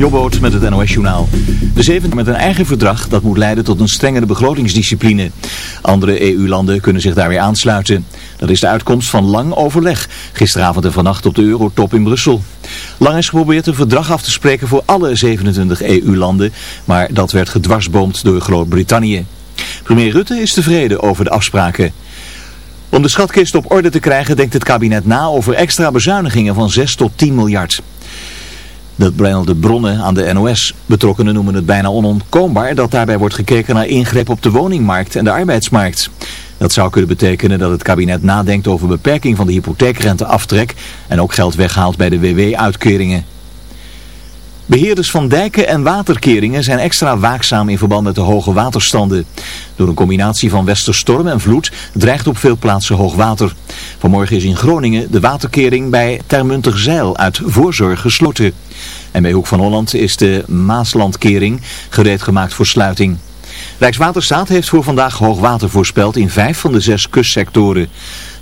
Jobboot met het NOS-journaal. De zeven met een eigen verdrag dat moet leiden tot een strengere begrotingsdiscipline. Andere EU-landen kunnen zich daar weer aansluiten. Dat is de uitkomst van lang overleg, gisteravond en vannacht op de Eurotop in Brussel. Lang is geprobeerd een verdrag af te spreken voor alle 27 EU-landen, maar dat werd gedwarsboomd door Groot-Brittannië. Premier Rutte is tevreden over de afspraken. Om de schatkist op orde te krijgen denkt het kabinet na over extra bezuinigingen van 6 tot 10 miljard. Dat de bronnen aan de NOS. Betrokkenen noemen het bijna onontkoombaar dat daarbij wordt gekeken naar ingreep op de woningmarkt en de arbeidsmarkt. Dat zou kunnen betekenen dat het kabinet nadenkt over beperking van de hypotheekrenteaftrek en ook geld weghaalt bij de WW-uitkeringen. Beheerders van dijken en waterkeringen zijn extra waakzaam in verband met de hoge waterstanden. Door een combinatie van westerstorm en vloed dreigt op veel plaatsen hoogwater. Vanmorgen is in Groningen de waterkering bij Termunterzeil uit voorzorg gesloten. En bij Hoek van Holland is de Maaslandkering gereed gemaakt voor sluiting. Rijkswaterstaat heeft voor vandaag hoogwater voorspeld in vijf van de zes kustsectoren.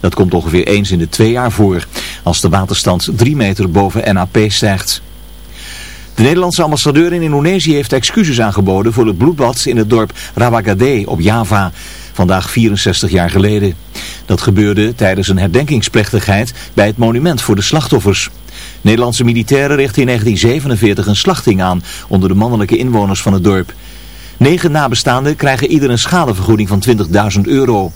Dat komt ongeveer eens in de twee jaar voor, als de waterstand drie meter boven NAP stijgt. De Nederlandse ambassadeur in Indonesië heeft excuses aangeboden voor het bloedbad in het dorp Rawagade op Java, vandaag 64 jaar geleden. Dat gebeurde tijdens een herdenkingsplechtigheid bij het monument voor de slachtoffers. Nederlandse militairen richtten in 1947 een slachting aan onder de mannelijke inwoners van het dorp. Negen nabestaanden krijgen ieder een schadevergoeding van 20.000 euro.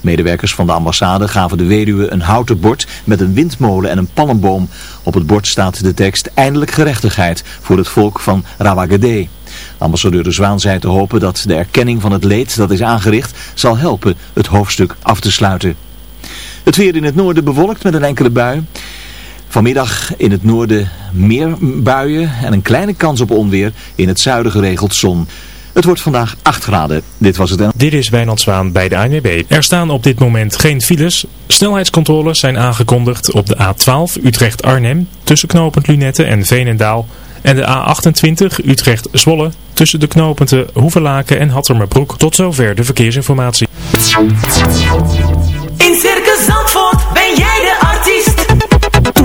Medewerkers van de ambassade gaven de weduwe een houten bord met een windmolen en een palmboom. Op het bord staat de tekst eindelijk gerechtigheid voor het volk van Rawagede. Ambassadeur De Zwaan zei te hopen dat de erkenning van het leed dat is aangericht zal helpen het hoofdstuk af te sluiten. Het weer in het noorden bewolkt met een enkele bui. Vanmiddag in het noorden meer buien en een kleine kans op onweer. In het zuiden geregeld zon. Het wordt vandaag 8 graden. Dit was het. Dit is Wijnand Zwaan bij de ANWB. Er staan op dit moment geen files. Snelheidscontroles zijn aangekondigd op de A12 Utrecht-Arnhem tussen knooppunt Lunette en Veenendaal. En de A28 Utrecht-Zwolle tussen de knooppunten Hoevelaken en Hattermerbroek. Tot zover de verkeersinformatie.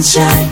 Sunshine,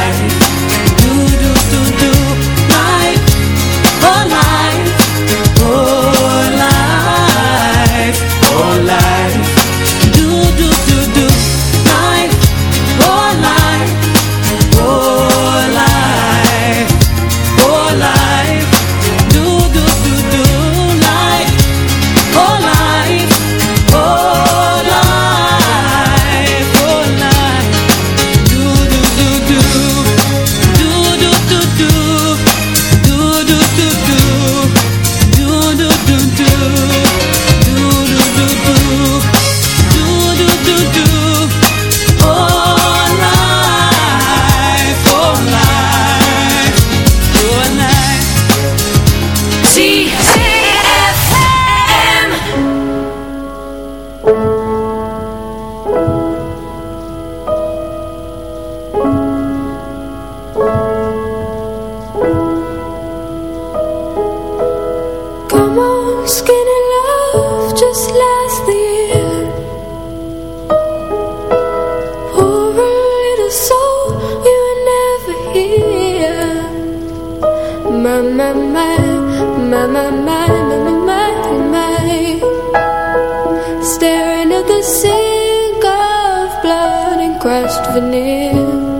Crushed veneer.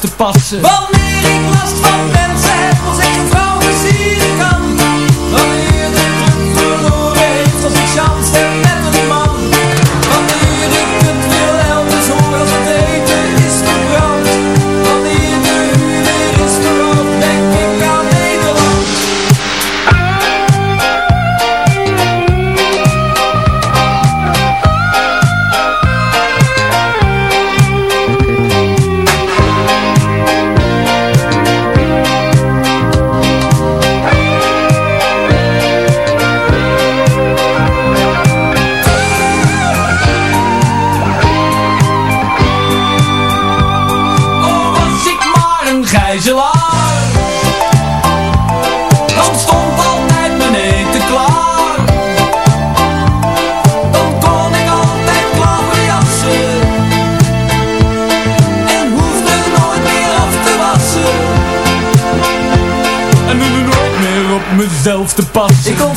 Te passen. Te passen. Ik kon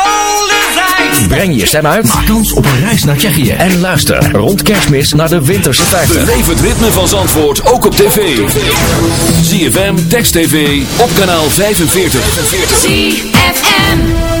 Breng je stem uit. Maak kans op een reis naar Tsjechië. En luister rond kerstmis naar de Winterse 50. Beleef het ritme van Zandvoort ook op tv. ZFM, Text TV, op kanaal 45. ZFM.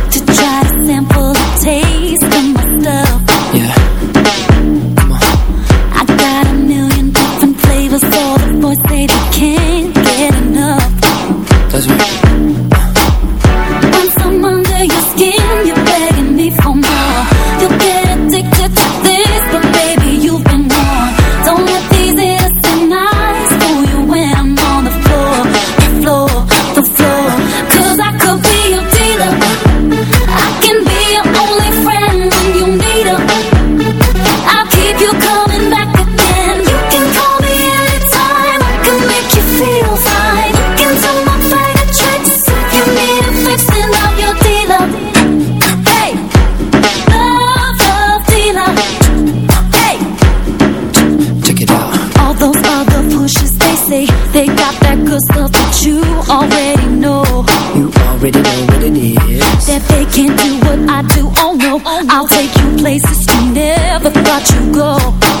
I'll take you places you never thought you'd go.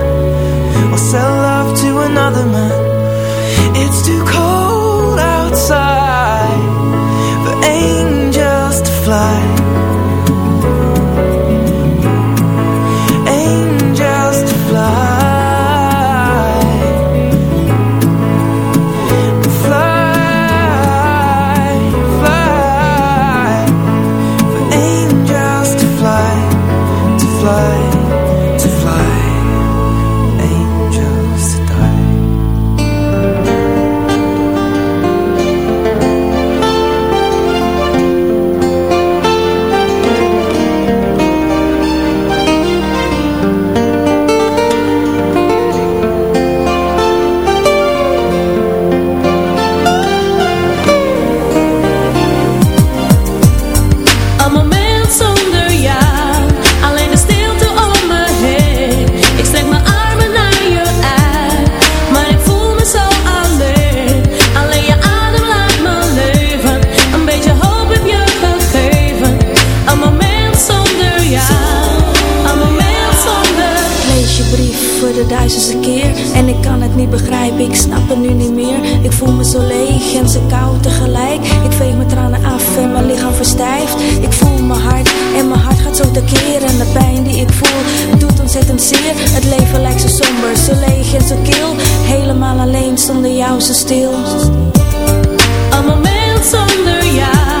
another man. It's too mijn lichaam verstijft. Ik voel mijn hart en mijn hart gaat zo tekeer En de pijn die ik voel doet ontzettend zeer. Het leven lijkt zo somber, zo leeg en zo kil. Helemaal alleen zonder jou zo stil. Een moment zonder jou,